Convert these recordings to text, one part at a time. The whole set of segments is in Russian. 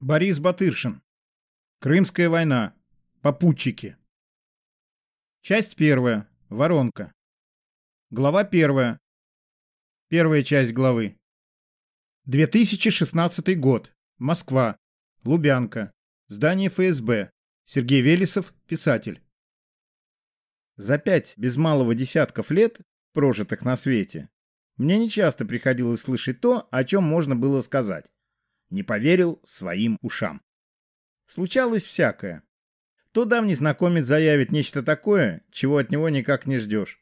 Борис Батыршин. Крымская война. Попутчики. Часть первая. Воронка. Глава первая. Первая часть главы. 2016 год. Москва. Лубянка. Здание ФСБ. Сергей Велесов, писатель. За пять без малого десятков лет, прожитых на свете, мне нечасто приходилось слышать то, о чем можно было сказать. Не поверил своим ушам. Случалось всякое. То давний знакомец заявит нечто такое, чего от него никак не ждешь.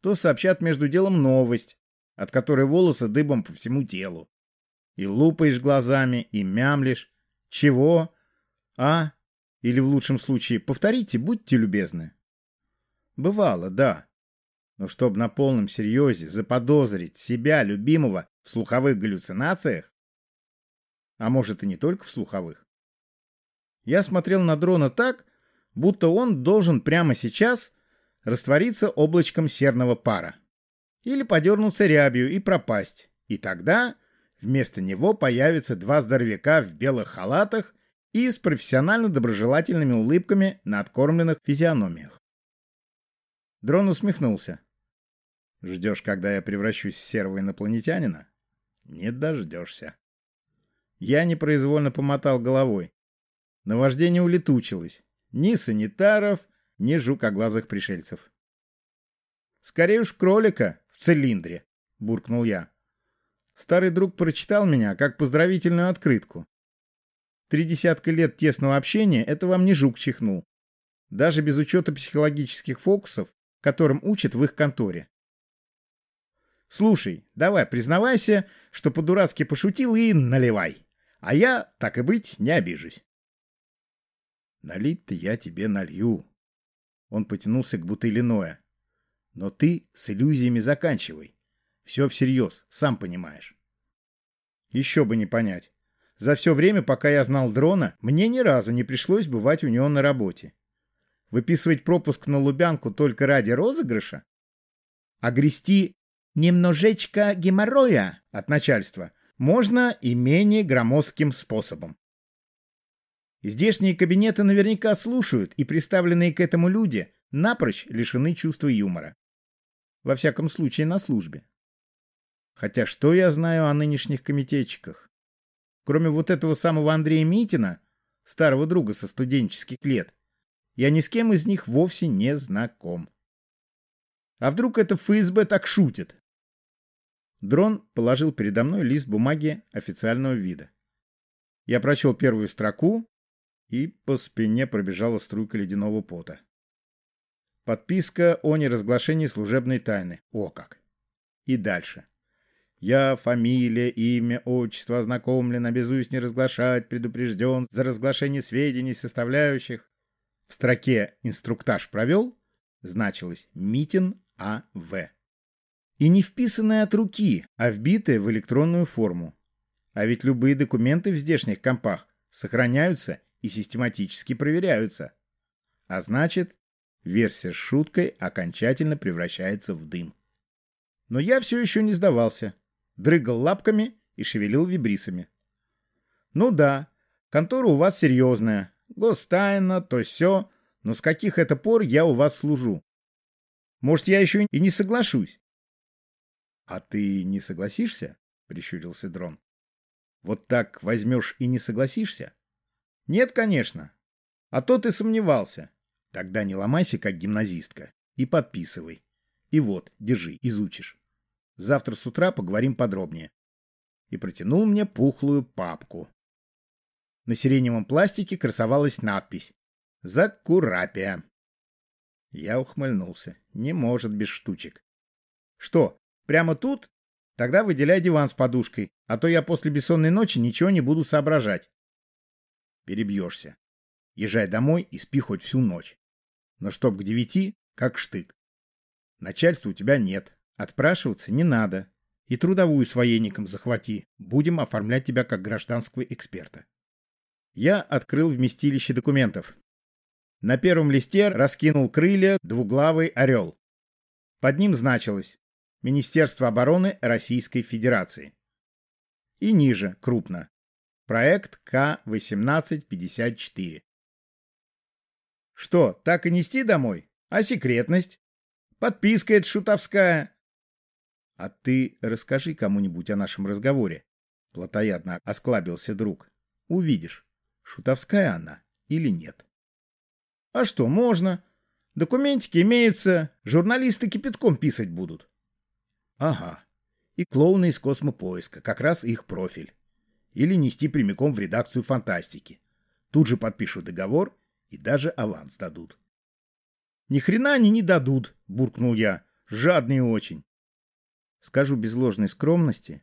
То сообщат между делом новость, от которой волосы дыбом по всему телу. И лупаешь глазами, и мямлишь. Чего? А? Или в лучшем случае, повторите, будьте любезны. Бывало, да. Но чтобы на полном серьезе заподозрить себя, любимого, в слуховых галлюцинациях, а может и не только в слуховых, я смотрел на дрона так, будто он должен прямо сейчас раствориться облачком серного пара. Или подернуться рябью и пропасть. И тогда вместо него появятся два здоровяка в белых халатах и с профессионально доброжелательными улыбками на откормленных физиономиях. Дрон усмехнулся. Ждешь, когда я превращусь в серого инопланетянина? Не дождешься. Я непроизвольно помотал головой. Наваждение улетучилось. Ни санитаров, ни жукоглазых пришельцев. «Скорее уж кролика в цилиндре», — буркнул я. Старый друг прочитал меня как поздравительную открытку. Три десятка лет тесного общения — это вам не жук чихнул. Даже без учета психологических фокусов, которым учат в их конторе. Слушай, давай, признавайся, что по-дурацки пошутил и наливай. А я, так и быть, не обижусь. Налить-то я тебе налью. Он потянулся к бутыли Ноя. Но ты с иллюзиями заканчивай. Все всерьез, сам понимаешь. Еще бы не понять. За все время, пока я знал дрона, мне ни разу не пришлось бывать у него на работе. Выписывать пропуск на Лубянку только ради розыгрыша? А грести немножечко геморроя от начальства можно и менее громоздким способом. Здешние кабинеты наверняка слушают, и представленные к этому люди напрочь лишены чувства юмора. Во всяком случае, на службе. Хотя что я знаю о нынешних комитетчиках? Кроме вот этого самого Андрея Митина, старого друга со студенческих лет, я ни с кем из них вовсе не знаком. А вдруг это ФСБ так шутит? Дрон положил передо мной лист бумаги официального вида. Я прочел первую строку, и по спине пробежала струйка ледяного пота. Подписка о неразглашении служебной тайны. О как! И дальше. Я, фамилия, имя, отчество ознакомлен, обязуюсь не разглашать, предупрежден за разглашение сведений, составляющих. В строке «Инструктаж провел» значилось «Митин А.В.» и не вписанная от руки, а вбитая в электронную форму. А ведь любые документы в здешних компах сохраняются и систематически проверяются. А значит, версия с шуткой окончательно превращается в дым. Но я все еще не сдавался. Дрыгал лапками и шевелил вибрисами. Ну да, контора у вас серьезная. Гостайна, то все. Но с каких это пор я у вас служу? Может, я еще и не соглашусь? «А ты не согласишься?» — прищурился Дрон. «Вот так возьмешь и не согласишься?» «Нет, конечно. А то ты сомневался. Тогда не ломайся, как гимназистка, и подписывай. И вот, держи, изучишь. Завтра с утра поговорим подробнее». И протянул мне пухлую папку. На сиреневом пластике красовалась надпись «Закурапия». Я ухмыльнулся. Не может без штучек. Что, Прямо тут? Тогда выделяй диван с подушкой, а то я после бессонной ночи ничего не буду соображать. Перебьешься. Езжай домой и спи хоть всю ночь. Но чтоб к девяти, как штык. Начальства у тебя нет. Отпрашиваться не надо. И трудовую с военником захвати. Будем оформлять тебя как гражданского эксперта. Я открыл вместилище документов. На первом листе раскинул крылья двуглавый орел. Под ним значилось Министерство обороны Российской Федерации. И ниже, крупно. Проект К-1854. Что, так и нести домой? А секретность? Подписка эта шутовская. А ты расскажи кому-нибудь о нашем разговоре. Платоядно осклабился друг. Увидишь, шутовская она или нет. А что, можно? Документики имеются, журналисты кипятком писать будут. Ага. И клоуны из космопоиска, как раз их профиль. Или нести прямиком в редакцию фантастики. Тут же подпишут договор и даже аванс дадут. Ни хрена они не дадут, буркнул я. Жадные очень. Скажу без ложной скромности,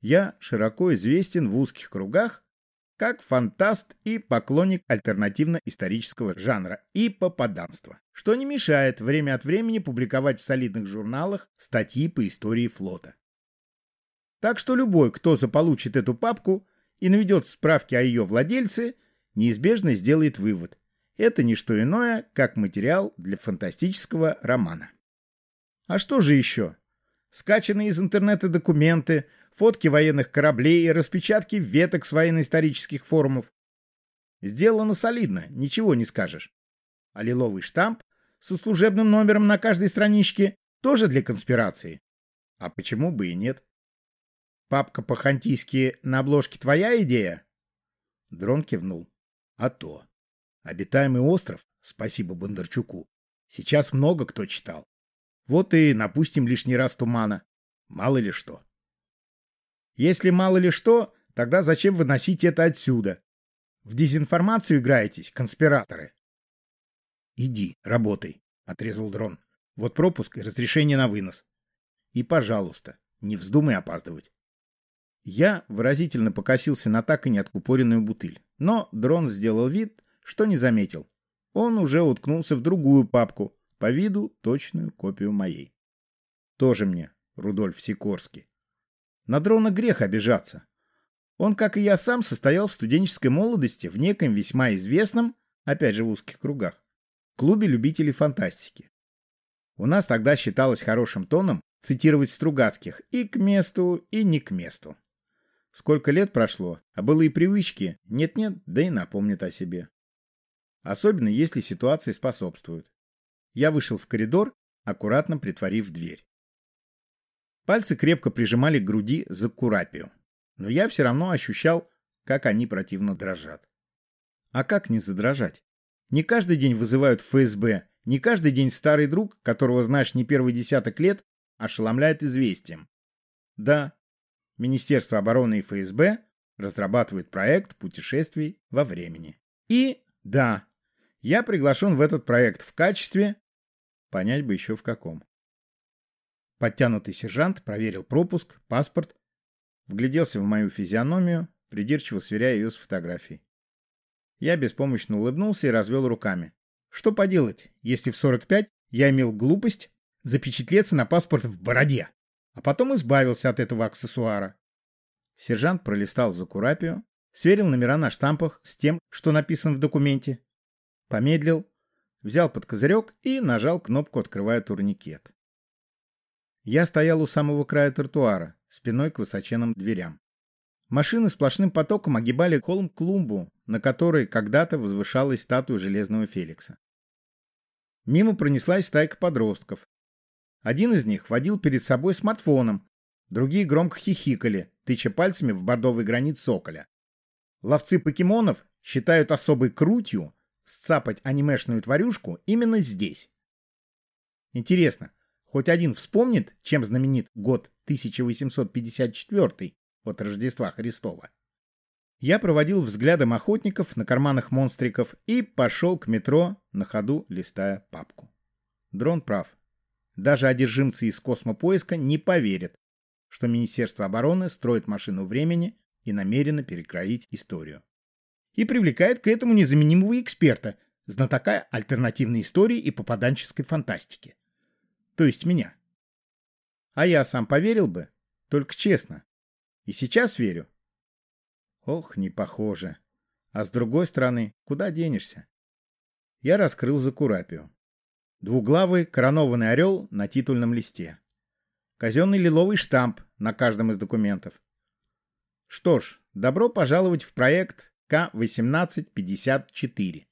я широко известен в узких кругах как фантаст и поклонник альтернативно-исторического жанра и попаданства, что не мешает время от времени публиковать в солидных журналах статьи по истории флота. Так что любой, кто заполучит эту папку и наведет справки о ее владельце, неизбежно сделает вывод. Это не что иное, как материал для фантастического романа. А что же еще? Скачанные из интернета документы, фотки военных кораблей и распечатки веток с военно-исторических форумов. Сделано солидно, ничего не скажешь. А лиловый штамп со служебным номером на каждой страничке тоже для конспирации. А почему бы и нет? Папка по-хантийски на обложке твоя идея? Дрон кивнул. А то. Обитаемый остров, спасибо Бондарчуку, сейчас много кто читал. Вот и напустим лишний раз тумана. Мало ли что. Если мало ли что, тогда зачем выносить это отсюда? В дезинформацию играетесь, конспираторы. Иди, работай, отрезал дрон. Вот пропуск и разрешение на вынос. И, пожалуйста, не вздумай опаздывать. Я выразительно покосился на так и не откупоренную бутыль. Но дрон сделал вид, что не заметил. Он уже уткнулся в другую папку, по виду точную копию моей. Тоже мне Рудольф Сикорский. На дрона грех обижаться. Он, как и я сам, состоял в студенческой молодости в неком весьма известном, опять же в узких кругах, клубе любителей фантастики. У нас тогда считалось хорошим тоном цитировать Стругацких и к месту, и не к месту. Сколько лет прошло, а былые привычки нет-нет, да и напомнят о себе. Особенно, если ситуации способствуют. Я вышел в коридор, аккуратно притворив дверь. Пальцы крепко прижимали к груди за курапию, но я все равно ощущал, как они противно дрожат. А как не задрожать? Не каждый день вызывают ФСБ, не каждый день старый друг, которого знаешь не первый десяток лет, ошеломляет известием. Да, Министерство обороны и ФСБ разрабатывают проект путешествий во времени. И да, я приглашен в этот проект в качестве... Понять бы еще в каком. Подтянутый сержант проверил пропуск, паспорт, вгляделся в мою физиономию, придирчиво сверяя ее с фотографией. Я беспомощно улыбнулся и развел руками. Что поделать, если в 45 я имел глупость запечатлеться на паспорт в бороде? а потом избавился от этого аксессуара. Сержант пролистал за курапию, сверил номера на штампах с тем, что написано в документе, помедлил, взял под козырек и нажал кнопку, открывая турникет. Я стоял у самого края тротуара, спиной к высоченным дверям. Машины сплошным потоком огибали холм-клумбу, на которой когда-то возвышалась статуя Железного Феликса. Мимо пронеслась стайка подростков, один из них водил перед собой смартфоном, другие громко хихикали, тыча пальцами в бордовый гранит соколя. Ловцы покемонов считают особой крутью сцапать анимешную тварюшку именно здесь. Интересно, хоть один вспомнит, чем знаменит год 1854 от Рождества Христова? Я проводил взглядом охотников на карманах монстриков и пошел к метро, на ходу листая папку. Дрон прав. Даже одержимцы из космопоиска не поверят, что Министерство обороны строит машину времени и намерено перекроить историю. И привлекает к этому незаменимого эксперта, знатока альтернативной истории и попаданческой фантастики. То есть меня. А я сам поверил бы, только честно. И сейчас верю. Ох, не похоже. А с другой стороны, куда денешься? Я раскрыл закурапию. Двуглавый коронованный орел на титульном листе. Казенный лиловый штамп на каждом из документов. Что ж, Добро пожаловать в проект К-1854.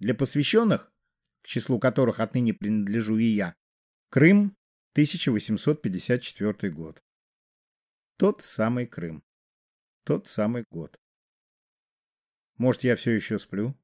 Для посвященных, к числу которых отныне принадлежу и я, Крым, 1854 год. Тот самый Крым. Тот самый год. Может, я все еще сплю?